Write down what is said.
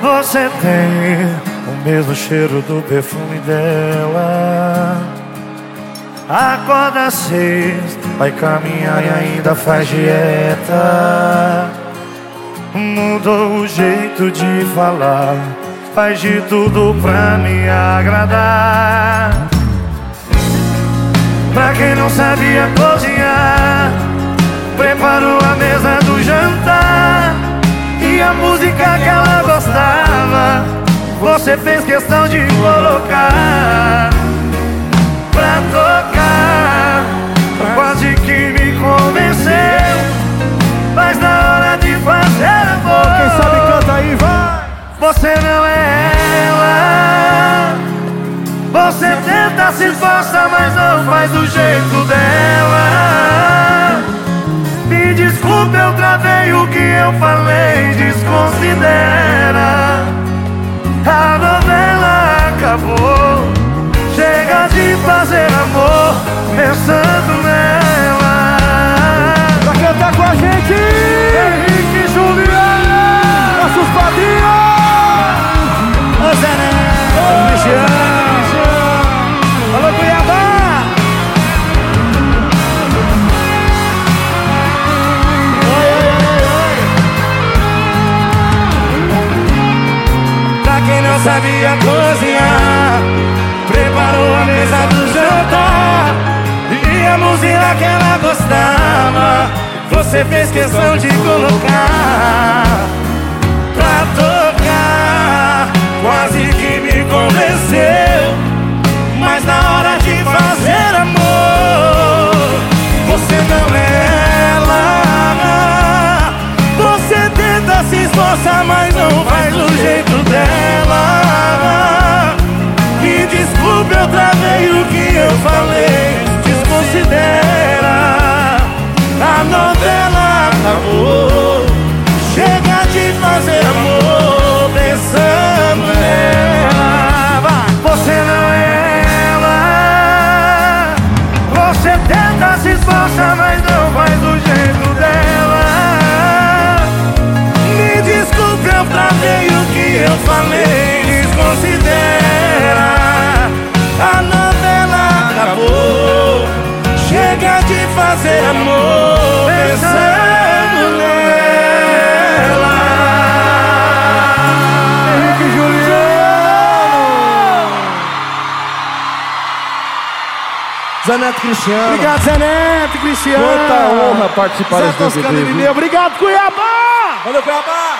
Você tem o mesmo cheiro do perfume dela. Acorda seis, vai caminhar e ainda faz dieta. Mudou o jeito de falar, faz de tudo pra me agradar. Pra quem não sabia cozinhar, preparou a Você fez questão de colocar pra tocar. Quase que me convenceu, mas na hora de fazer amor, Quem sabe canta aí, vai! você não é ela. Você tenta se esforça, mas não faz do jeito dela. Me desculpe, eu travei o que eu falei, desconsidera. Não sabia cozinhar, preparou a mesa do jantar e a música que ela gostava. Você fez questão de colocar fazer amor pensando nela. Henrique e Juliano! Zé Neto Cristiano. Obrigado, Zé Neto, Cristiano! Quanta honra participar Zé desse DVD. Obrigado, Cuiabá! Valeu, Cuiabá!